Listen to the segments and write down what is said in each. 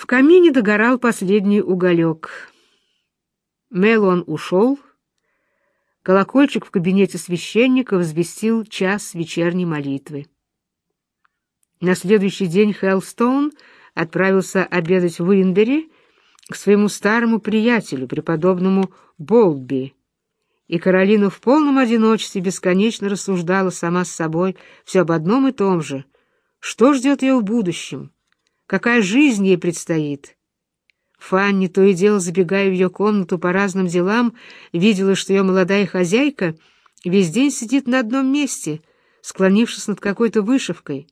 В камине догорал последний уголек. Мелон ушел. Колокольчик в кабинете священника возвестил час вечерней молитвы. На следующий день Хеллстоун отправился обедать в Уинбери к своему старому приятелю, преподобному Болби, и Каролина в полном одиночестве бесконечно рассуждала сама с собой все об одном и том же. Что ждет ее в будущем? Какая жизнь ей предстоит? Фанни, то и дело забегая в ее комнату по разным делам, видела, что ее молодая хозяйка весь день сидит на одном месте, склонившись над какой-то вышивкой.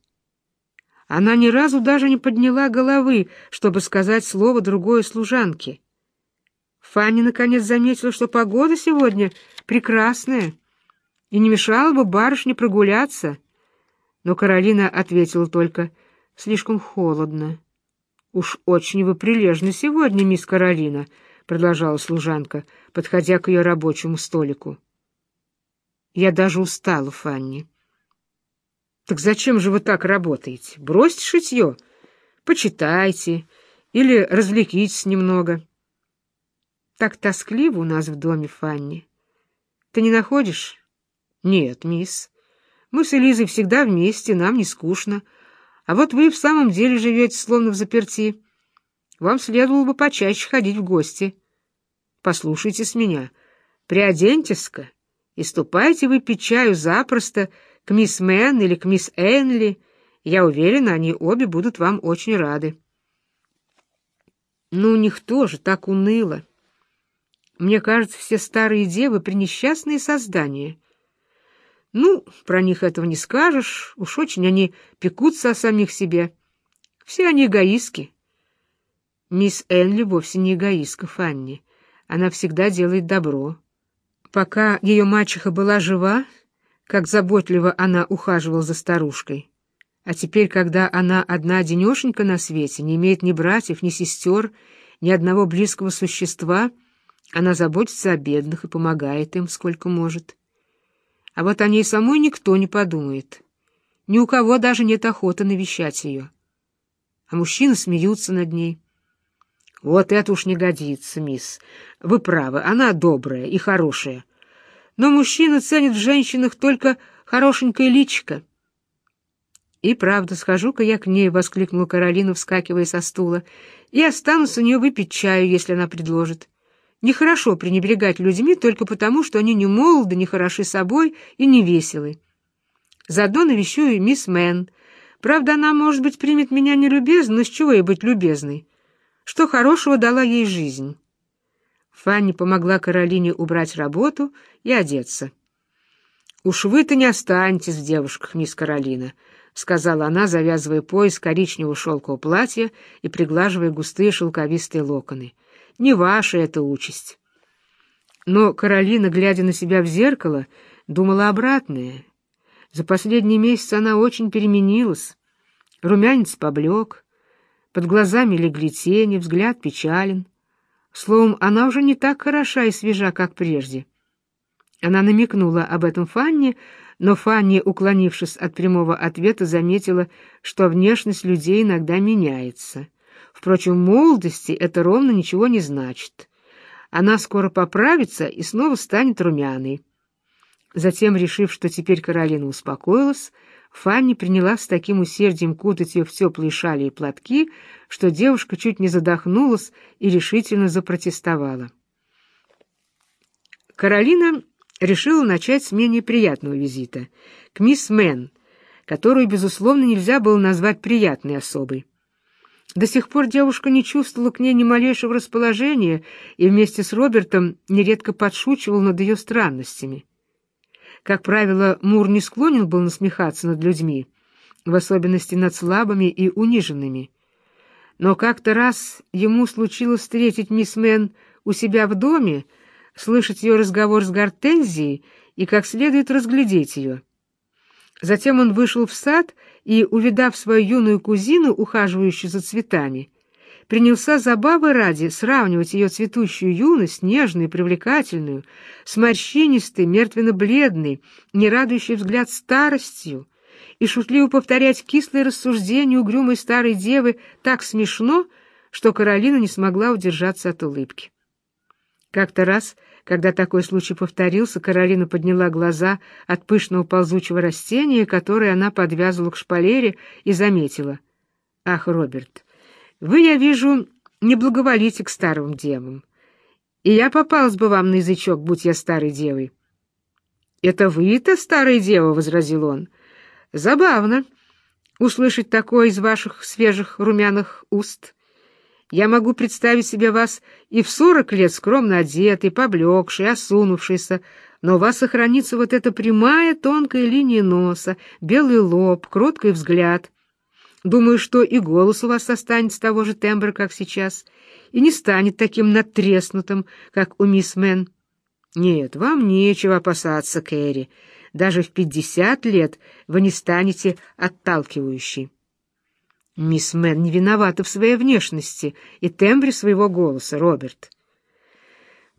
Она ни разу даже не подняла головы, чтобы сказать слово другой служанке. Фанни наконец заметила, что погода сегодня прекрасная, и не мешало бы барышне прогуляться. Но Каролина ответила только «слишком холодно». «Уж очень вы прилежны сегодня, мисс Каролина», — продолжала служанка, подходя к ее рабочему столику. «Я даже устала, Фанни». «Так зачем же вы так работаете? Бросьте шитье, почитайте или развлекитесь немного». Так тоскливо у нас в доме, Фанни. Ты не находишь? Нет, мисс. Мы с Элизой всегда вместе, нам не скучно. А вот вы в самом деле живете словно в заперти. Вам следовало бы почаще ходить в гости. Послушайте с меня. Приоденьтесь-ка и ступайте выпить чаю запросто к мисс Мэн или к мисс Энли. Я уверена, они обе будут вам очень рады. Ну, у них тоже так уныло. Мне кажется, все старые девы — пренесчастные создания. Ну, про них этого не скажешь, уж очень они пекутся о самих себе. Все они эгоистки. Мисс Энли вовсе не эгоистка, Фанни. Она всегда делает добро. Пока ее мачеха была жива, как заботливо она ухаживала за старушкой. А теперь, когда она одна-одинешенька на свете, не имеет ни братьев, ни сестер, ни одного близкого существа — она заботится о бедных и помогает им, сколько может. А вот о ней самой никто не подумает. Ни у кого даже нет охоты навещать ее. А мужчины смеются над ней. Вот это уж не годится, мисс. Вы правы, она добрая и хорошая. Но мужчина ценит в женщинах только хорошенькое личико. «И правда, схожу-ка я к ней», — воскликнула Каролина, вскакивая со стула, «и останусь у нее выпить чаю, если она предложит». Нехорошо пренебрегать людьми только потому, что они не молоды, не хороши собой и не веселы. Заодно навещу и мисс Мэн. Правда, она, может быть, примет меня нелюбезно, но с чего ей быть любезной? Что хорошего дала ей жизнь? Фанни помогла Каролине убрать работу и одеться. «Уж вы-то не останетесь в девушках, мисс Каролина», — сказала она, завязывая пояс коричневого шелкового платья и приглаживая густые шелковистые локоны. Не ваша эта участь. Но Каролина, глядя на себя в зеркало, думала обратное. За последний месяц она очень переменилась. Румянец поблек, под глазами легли тени, взгляд печален. Словом, она уже не так хороша и свежа, как прежде. Она намекнула об этом Фанне, но Фанни, уклонившись от прямого ответа, заметила, что внешность людей иногда меняется — Впрочем, в молодости это ровно ничего не значит. Она скоро поправится и снова станет румяной. Затем, решив, что теперь Каролина успокоилась, Фанни приняла с таким усердием кутать ее в теплые шали и платки, что девушка чуть не задохнулась и решительно запротестовала. Каролина решила начать с менее приятного визита, к мисс Мэн, которую, безусловно, нельзя было назвать приятной особой. До сих пор девушка не чувствовала к ней ни малейшего расположения и вместе с Робертом нередко подшучивал над ее странностями. Как правило, Мур не склонен был насмехаться над людьми, в особенности над слабыми и униженными. Но как-то раз ему случилось встретить мисс Мэн у себя в доме, слышать ее разговор с Гортензией и как следует разглядеть ее. Затем он вышел в сад и, увидав свою юную кузину, ухаживающую за цветами, принялся забавы ради сравнивать ее цветущую юность, нежную и привлекательную, с морщинистой, мертвенно-бледной, не радующей взгляд старостью, и шутливо повторять кислые рассуждения угрюмой старой девы так смешно, что Каролина не смогла удержаться от улыбки. Как-то раз, когда такой случай повторился, Каролина подняла глаза от пышного ползучего растения, которое она подвязывала к шпалере, и заметила. «Ах, Роберт, вы, я вижу, не благоволите к старым девам. И я попалась бы вам на язычок, будь я старой девой». «Это вы-то, старая дева?» — возразил он. «Забавно услышать такое из ваших свежих румяных уст». Я могу представить себе вас и в сорок лет скромно одетый, поблекший, осунувшийся, но у вас сохранится вот эта прямая тонкая линия носа, белый лоб, кроткий взгляд. Думаю, что и голос у вас останется того же тембра, как сейчас, и не станет таким надтреснутым, как у мисс Мэн. Нет, вам нечего опасаться, Кэрри. Даже в пятьдесят лет вы не станете отталкивающей. Мисс Мэн не виновата в своей внешности и тембре своего голоса, Роберт.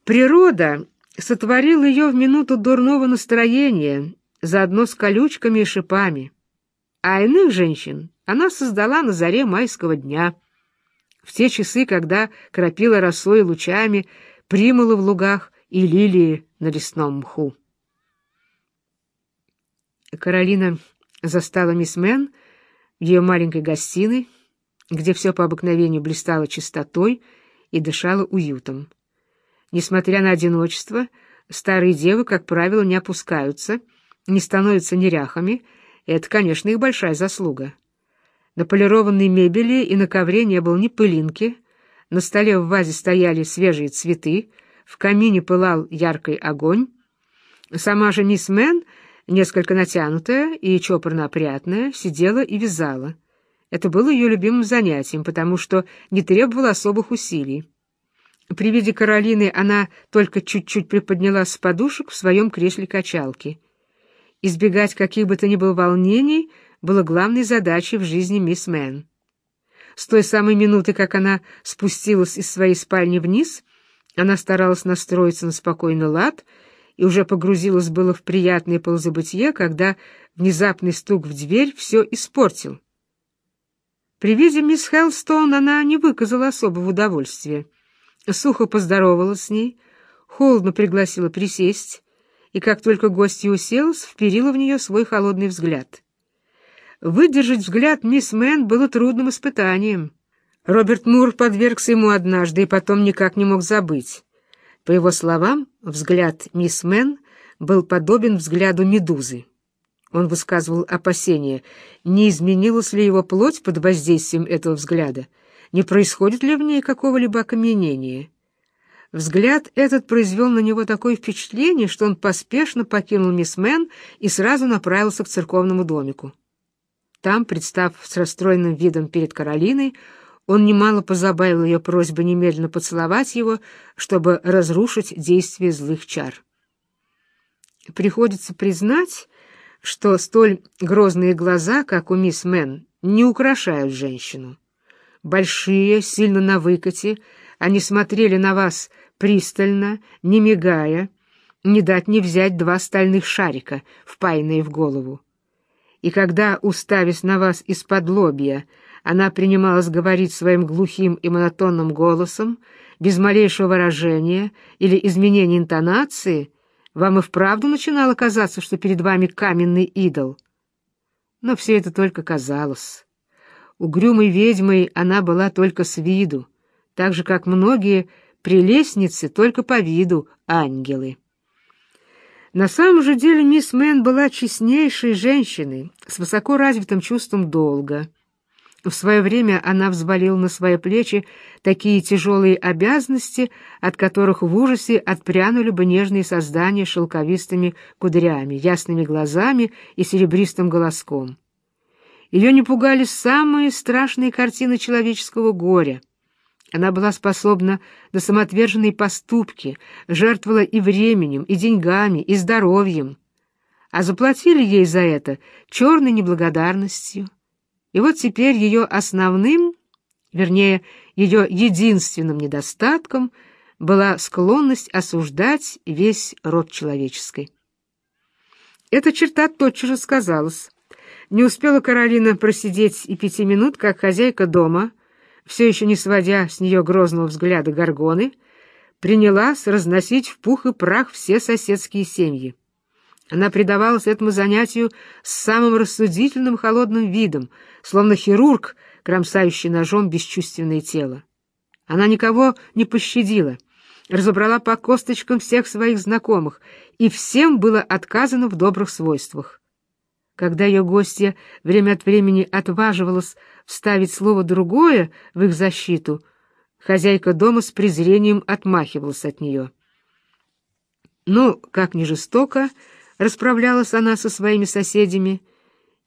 Природа сотворила ее в минуту дурного настроения, заодно с колючками и шипами. А иных женщин она создала на заре майского дня, в те часы, когда кропила росой лучами примулы в лугах и лилии на лесном мху. Каролина застала мисс Мэн, ее маленькой гостиной, где все по обыкновению блистало чистотой и дышало уютом. Несмотря на одиночество, старые девы, как правило, не опускаются, не становятся неряхами, и это, конечно, их большая заслуга. На полированной мебели и на ковре не было ни пылинки, на столе в вазе стояли свежие цветы, в камине пылал яркий огонь. Сама же мисс Мэн несколько натянутая и чопорно опрятная, сидела и вязала. Это было ее любимым занятием, потому что не требовало особых усилий. При виде Каролины она только чуть-чуть приподнялась с подушек в своем кресле качалки. Избегать каких бы то ни было волнений было главной задачей в жизни мисс Мэн. С той самой минуты, как она спустилась из своей спальни вниз, она старалась настроиться на спокойный лад — и уже погрузилась было в приятное полузабытие, когда внезапный стук в дверь все испортил. При виде мисс Хелстон она не выказала особого удовольствия. Сухо поздоровалась с ней, холодно пригласила присесть, и как только гостья уселась, вперила в нее свой холодный взгляд. Выдержать взгляд мисс Мэн было трудным испытанием. Роберт Мур подвергся ему однажды и потом никак не мог забыть. По его словам, взгляд мисс Мэн был подобен взгляду медузы. Он высказывал опасения, не изменилась ли его плоть под воздействием этого взгляда, не происходит ли в ней какого-либо окаменения. Взгляд этот произвел на него такое впечатление, что он поспешно покинул мисс Мэн и сразу направился к церковному домику. Там, представ с расстроенным видом перед Каролиной, он немало позабавил ее просьбой немедленно поцеловать его, чтобы разрушить действие злых чар. Приходится признать, что столь грозные глаза, как у мисс Мэн, не украшают женщину. Большие, сильно на выкате, они смотрели на вас пристально, не мигая, не дать не взять два стальных шарика, впаянные в голову. И когда, уставясь на вас из-под лобья, она принималась говорить своим глухим и монотонным голосом, без малейшего выражения или изменения интонации, вам и вправду начинало казаться, что перед вами каменный идол. Но все это только казалось. Угрюмой ведьмой она была только с виду, так же, как многие прелестницы только по виду ангелы. На самом же деле мисс Мэн была честнейшей женщиной с высоко развитым чувством долга, в свое время она взвалила на свои плечи такие тяжелые обязанности, от которых в ужасе отпрянули бы нежные создания шелковистыми кудрями, ясными глазами и серебристым голоском. Ее не пугали самые страшные картины человеческого горя. Она была способна на самоотверженные поступки, жертвовала и временем, и деньгами, и здоровьем. А заплатили ей за это черной неблагодарностью. И вот теперь ее основным, вернее, ее единственным недостатком была склонность осуждать весь род человеческий. Эта черта тотчас же сказалась. Не успела Каролина просидеть и пяти минут, как хозяйка дома, все еще не сводя с нее грозного взгляда горгоны, принялась разносить в пух и прах все соседские семьи. Она предавалась этому занятию с самым рассудительным холодным видом, словно хирург, кромсающий ножом бесчувственное тело. Она никого не пощадила, разобрала по косточкам всех своих знакомых, и всем было отказано в добрых свойствах. Когда ее гостья время от времени отваживалась вставить слово другое в их защиту, хозяйка дома с презрением отмахивалась от нее. Но, как ни жестоко, расправлялась она со своими соседями,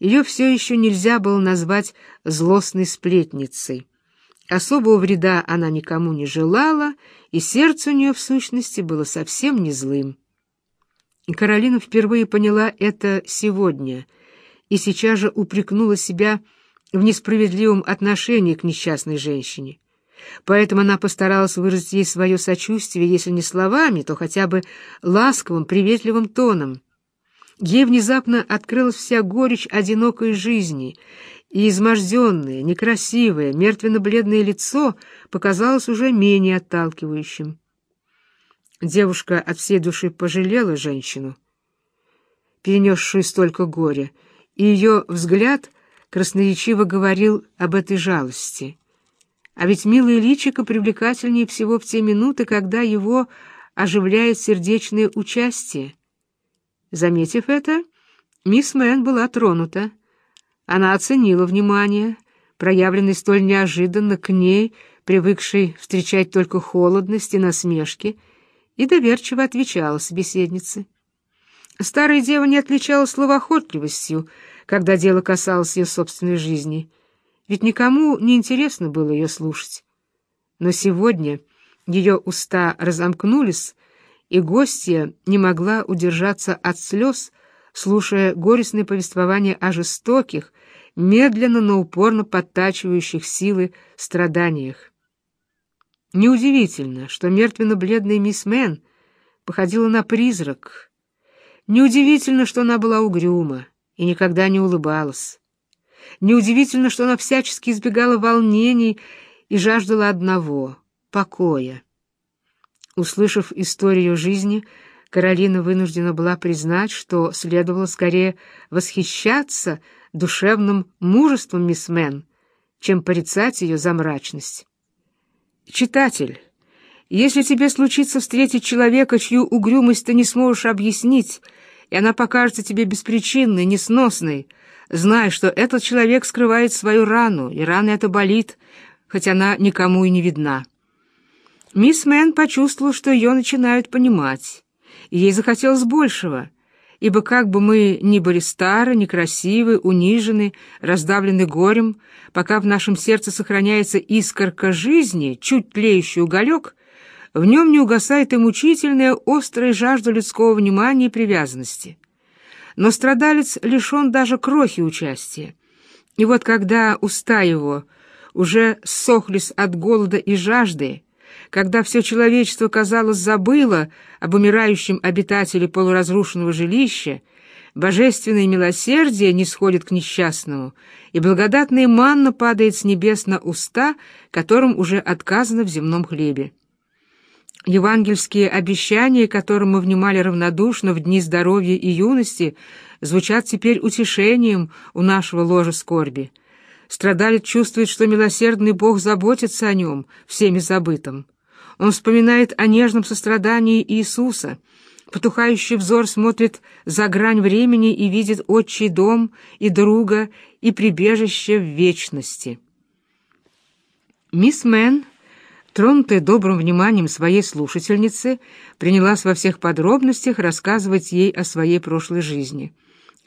ее все еще нельзя было назвать злостной сплетницей. Особого вреда она никому не желала, и сердце у нее, в сущности, было совсем не злым. И Каролина впервые поняла это сегодня, и сейчас же упрекнула себя в несправедливом отношении к несчастной женщине. Поэтому она постаралась выразить ей свое сочувствие, если не словами, то хотя бы ласковым, приветливым тоном. Ей внезапно открылась вся горечь одинокой жизни, и изможденное, некрасивое, мертвенно-бледное лицо показалось уже менее отталкивающим. Девушка от всей души пожалела женщину, перенесшую столько горя, и ее взгляд красноречиво говорил об этой жалости. А ведь милое личико привлекательнее всего в те минуты, когда его оживляет сердечное участие. Заметив это, мисс Мэн была тронута. Она оценила внимание, проявленное столь неожиданно к ней, привыкшей встречать только холодность и насмешки, и доверчиво отвечала собеседнице. Старая дева не отличалась словоохотливостью, когда дело касалось ее собственной жизни, ведь никому не интересно было ее слушать. Но сегодня ее уста разомкнулись, и гостья не могла удержаться от слез, слушая горестное повествование о жестоких, медленно, но упорно подтачивающих силы страданиях. Неудивительно, что мертвенно-бледная мисс Мэн походила на призрак. Неудивительно, что она была угрюма и никогда не улыбалась. Неудивительно, что она всячески избегала волнений и жаждала одного — покоя. Услышав историю жизни, Каролина вынуждена была признать, что следовало скорее восхищаться душевным мужеством мисс Мэн, чем порицать ее за мрачность. Читатель, если тебе случится встретить человека, чью угрюмость ты не сможешь объяснить, и она покажется тебе беспричинной, несносной, знай, что этот человек скрывает свою рану, и рана эта болит, хоть она никому и не видна. Мисс Мэн почувствовала, что ее начинают понимать, ей захотелось большего, ибо как бы мы ни были стары, некрасивы, унижены, раздавлены горем, пока в нашем сердце сохраняется искорка жизни, чуть тлеющий уголек, в нем не угасает и мучительная острая жажда людского внимания и привязанности. Но страдалец лишен даже крохи участия. И вот когда уста его уже сохлись от голода и жажды, когда все человечество, казалось, забыло об умирающем обитателе полуразрушенного жилища, божественное милосердие не сходит к несчастному, и благодатная манна падает с небес на уста, которым уже отказано в земном хлебе. Евангельские обещания, которым мы внимали равнодушно в дни здоровья и юности, звучат теперь утешением у нашего ложа скорби. Страдалец чувствует, что милосердный Бог заботится о нем, всеми забытым. Он вспоминает о нежном сострадании Иисуса. Потухающий взор смотрит за грань времени и видит отчий дом и друга и прибежище в вечности. Мисс Мэн, тронутая добрым вниманием своей слушательницы, принялась во всех подробностях рассказывать ей о своей прошлой жизни.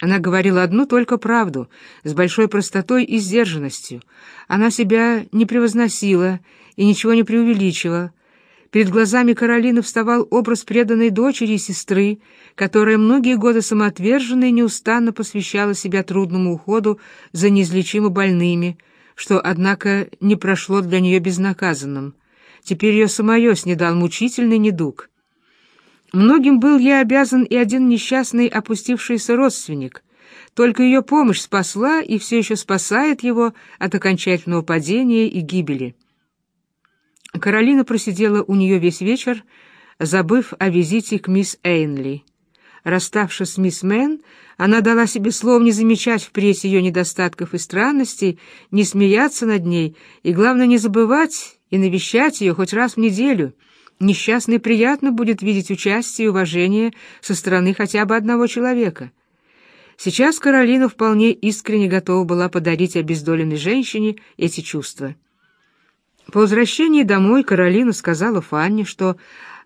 Она говорила одну только правду, с большой простотой и сдержанностью. Она себя не превозносила и ничего не преувеличила, Перед глазами Каролины вставал образ преданной дочери и сестры, которая многие годы самоотверженно и неустанно посвящала себя трудному уходу за неизлечимо больными, что, однако, не прошло для нее безнаказанным. Теперь ее самое снедал мучительный недуг. Многим был ей обязан и один несчастный опустившийся родственник. Только ее помощь спасла и все еще спасает его от окончательного падения и гибели. Каролина просидела у нее весь вечер, забыв о визите к мисс Эйнли. Расставшись с мисс Мэн, она дала себе слово не замечать впредь ее недостатков и странностей, не смеяться над ней и, главное, не забывать и навещать ее хоть раз в неделю. Несчастной приятно будет видеть участие и уважение со стороны хотя бы одного человека. Сейчас Каролина вполне искренне готова была подарить обездоленной женщине эти чувства. По возвращении домой Каролина сказала Фанне, что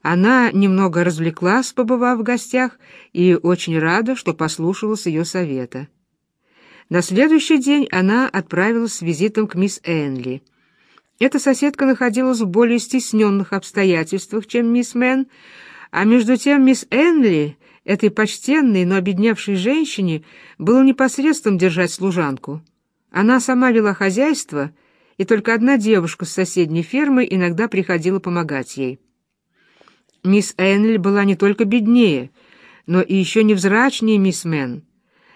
она немного развлеклась, побывав в гостях, и очень рада, что послушалась ее совета. На следующий день она отправилась с визитом к мисс Энли. Эта соседка находилась в более стесненных обстоятельствах, чем мисс Мэн, а между тем мисс Энли, этой почтенной, но обедневшей женщине, было непосредством держать служанку. Она сама вела хозяйство, и только одна девушка с соседней фермы иногда приходила помогать ей. Мисс Энли была не только беднее, но и еще невзрачнее мисс Мэн.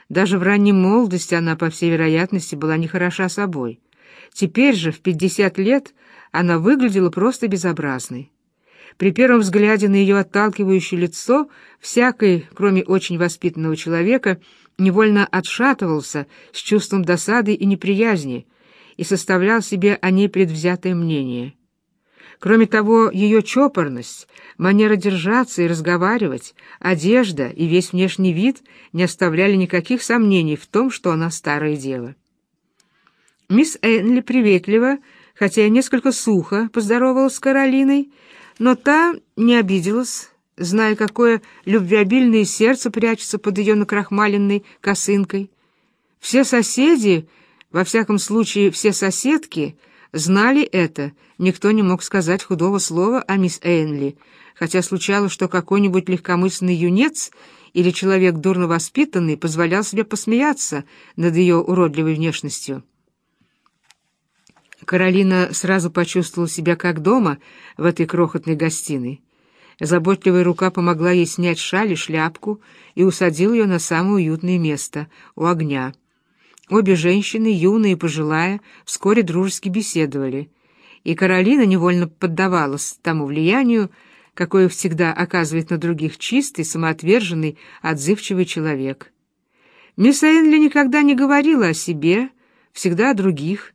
Даже в ранней молодости она, по всей вероятности, была нехороша собой. Теперь же, в пятьдесят лет, она выглядела просто безобразной. При первом взгляде на ее отталкивающее лицо всякий, кроме очень воспитанного человека, невольно отшатывался с чувством досады и неприязни и составлял себе о ней предвзятое мнение. Кроме того, ее чопорность, манера держаться и разговаривать, одежда и весь внешний вид не оставляли никаких сомнений в том, что она старое дело. Мисс Энли приветливо, хотя и несколько сухо, поздоровалась с Каролиной, но та не обиделась, зная, какое любвеобильное сердце прячется под ее накрахмаленной косынкой. Все соседи, во всяком случае все соседки — знали это, никто не мог сказать худого слова о мисс Эйнли, хотя случалось, что какой-нибудь легкомысленный юнец или человек дурно воспитанный позволял себе посмеяться над ее уродливой внешностью. Каролина сразу почувствовала себя как дома в этой крохотной гостиной. Заботливая рука помогла ей снять шаль и шляпку и усадила ее на самое уютное место — у огня. Обе женщины, юная и пожилая, вскоре дружески беседовали, и Каролина невольно поддавалась тому влиянию, какое всегда оказывает на других чистый, самоотверженный, отзывчивый человек. Мисс Энли никогда не говорила о себе, всегда о других.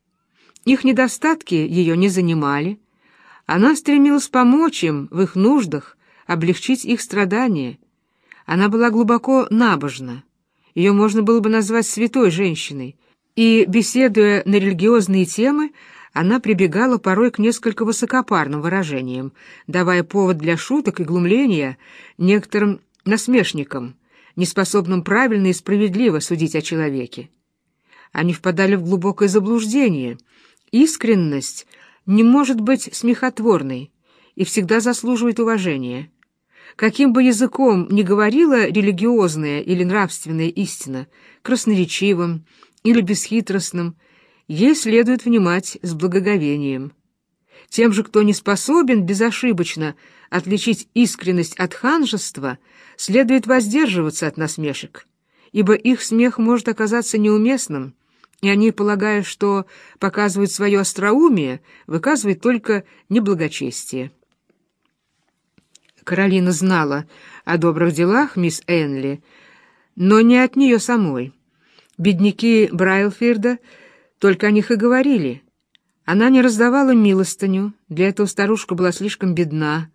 Их недостатки ее не занимали. Она стремилась помочь им в их нуждах, облегчить их страдания. Она была глубоко набожна. Ее можно было бы назвать святой женщиной, и, беседуя на религиозные темы, она прибегала порой к несколько высокопарным выражениям, давая повод для шуток и глумления некоторым насмешникам, неспособным правильно и справедливо судить о человеке. Они впадали в глубокое заблуждение. Искренность не может быть смехотворной и всегда заслуживает уважения. Каким бы языком ни говорила религиозная или нравственная истина, красноречивым или бесхитростным, ей следует внимать с благоговением. Тем же, кто не способен безошибочно отличить искренность от ханжества, следует воздерживаться от насмешек, ибо их смех может оказаться неуместным, и они, полагая, что показывают свое остроумие, выказывают только неблагочестие. Каролина знала о добрых делах мисс Энли, но не от нее самой. Бедняки Брайлфирда только о них и говорили. Она не раздавала милостыню, для этого старушка была слишком бедна.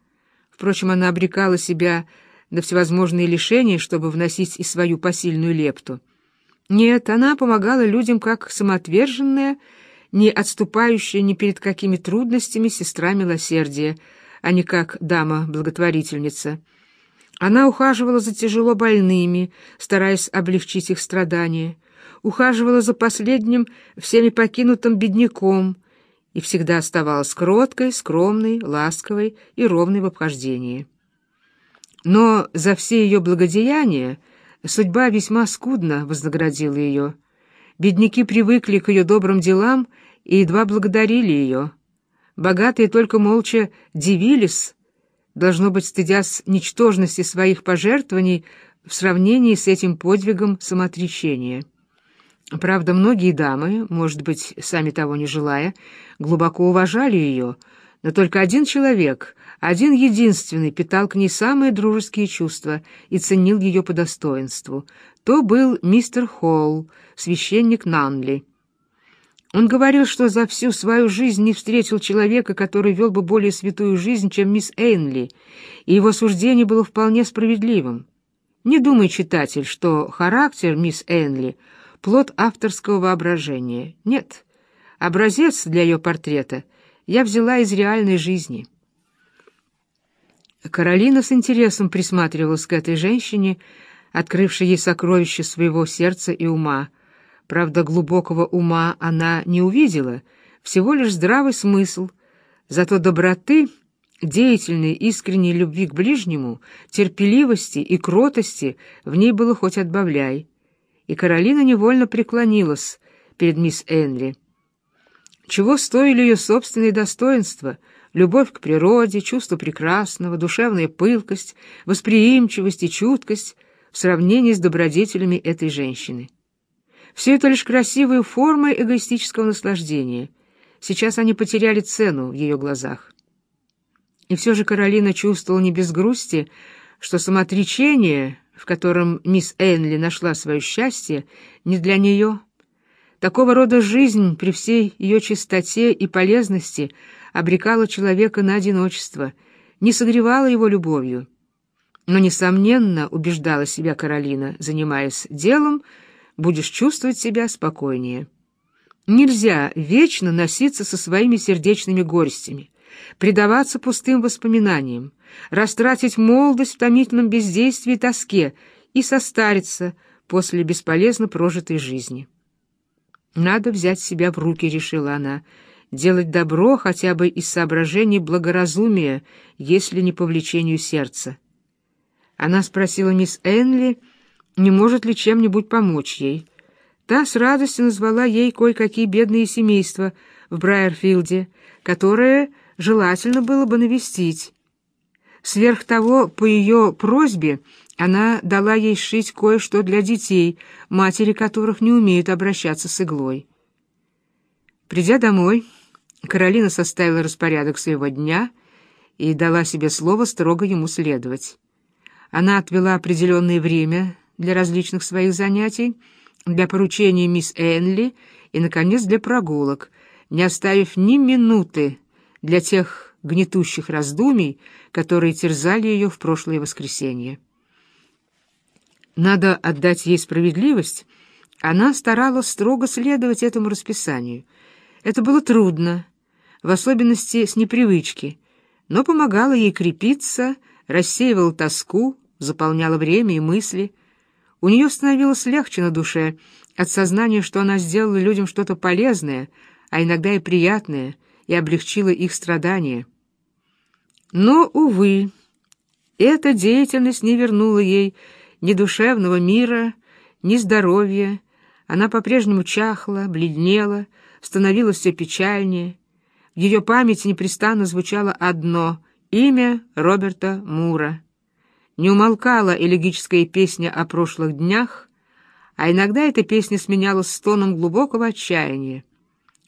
Впрочем, она обрекала себя на всевозможные лишения, чтобы вносить и свою посильную лепту. Нет, она помогала людям как самоотверженная, не отступающая ни перед какими трудностями сестра милосердия — а не как дама-благотворительница. Она ухаживала за тяжело больными, стараясь облегчить их страдания, ухаживала за последним всеми покинутым бедняком и всегда оставалась кроткой, скромной, ласковой и ровной в обхождении. Но за все ее благодеяния судьба весьма скудно вознаградила ее. Бедняки привыкли к ее добрым делам и едва благодарили ее — Богатые только молча дивились, должно быть, стыдясь ничтожности своих пожертвований в сравнении с этим подвигом самоотречения. Правда, многие дамы, может быть, сами того не желая, глубоко уважали ее, Но только один человек, один единственный, питал к ней самые дружеские чувства и ценил ее по достоинству. То был мистер Холл, священник Нанли. Он говорил, что за всю свою жизнь не встретил человека, который вел бы более святую жизнь, чем мисс Эйнли, и его суждение было вполне справедливым. Не думай, читатель, что характер мисс Эйнли — плод авторского воображения. Нет, образец для ее портрета я взяла из реальной жизни. Каролина с интересом присматривалась к этой женщине, открывшей ей сокровища своего сердца и ума — Правда, глубокого ума она не увидела, всего лишь здравый смысл, зато доброты, деятельной искренней любви к ближнему, терпеливости и кротости в ней было хоть отбавляй. И Каролина невольно преклонилась перед мисс Энли. Чего стоили ее собственные достоинства — любовь к природе, чувство прекрасного, душевная пылкость, восприимчивость и чуткость в сравнении с добродетелями этой женщины. Все это лишь красивые формы эгоистического наслаждения. Сейчас они потеряли цену в ее глазах. И все же Каролина чувствовала не без грусти, что самоотречение, в котором мисс Энли нашла свое счастье, не для нее. Такого рода жизнь при всей ее чистоте и полезности обрекала человека на одиночество, не согревала его любовью. Но, несомненно, убеждала себя Каролина, занимаясь делом, будешь чувствовать себя спокойнее. Нельзя вечно носиться со своими сердечными горестями, предаваться пустым воспоминаниям, растратить молодость в томительном бездействии и тоске и состариться после бесполезно прожитой жизни. «Надо взять себя в руки», — решила она, — «делать добро хотя бы из соображений благоразумия, если не по влечению сердца». Она спросила мисс Энли, — не может ли чем-нибудь помочь ей. Та с радостью назвала ей кое-какие бедные семейства в Брайерфилде, которые желательно было бы навестить. Сверх того, по ее просьбе, она дала ей сшить кое-что для детей, матери которых не умеют обращаться с иглой. Придя домой, Каролина составила распорядок своего дня и дала себе слово строго ему следовать. Она отвела определенное время для различных своих занятий, для поручений мисс Энли и, наконец, для прогулок, не оставив ни минуты для тех гнетущих раздумий, которые терзали ее в прошлое воскресенье. Надо отдать ей справедливость, она старалась строго следовать этому расписанию. Это было трудно, в особенности с непривычки, но помогало ей крепиться, рассеивало тоску, заполняло время и мысли — у нее становилось легче на душе от сознания, что она сделала людям что-то полезное, а иногда и приятное, и облегчила их страдания. Но, увы, эта деятельность не вернула ей ни душевного мира, ни здоровья. Она по-прежнему чахла, бледнела, становилась все печальнее. В ее памяти непрестанно звучало одно — имя Роберта Мура. Не умолкала элегическая песня о прошлых днях, а иногда эта песня сменялась стоном глубокого отчаяния.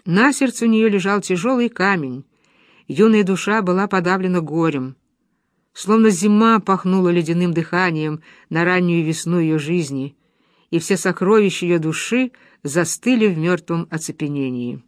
На сердце у нее лежал тяжелый камень, юная душа была подавлена горем. Словно зима пахнула ледяным дыханием на раннюю весну ее жизни, и все сокровища ее души застыли в мертвом оцепенении.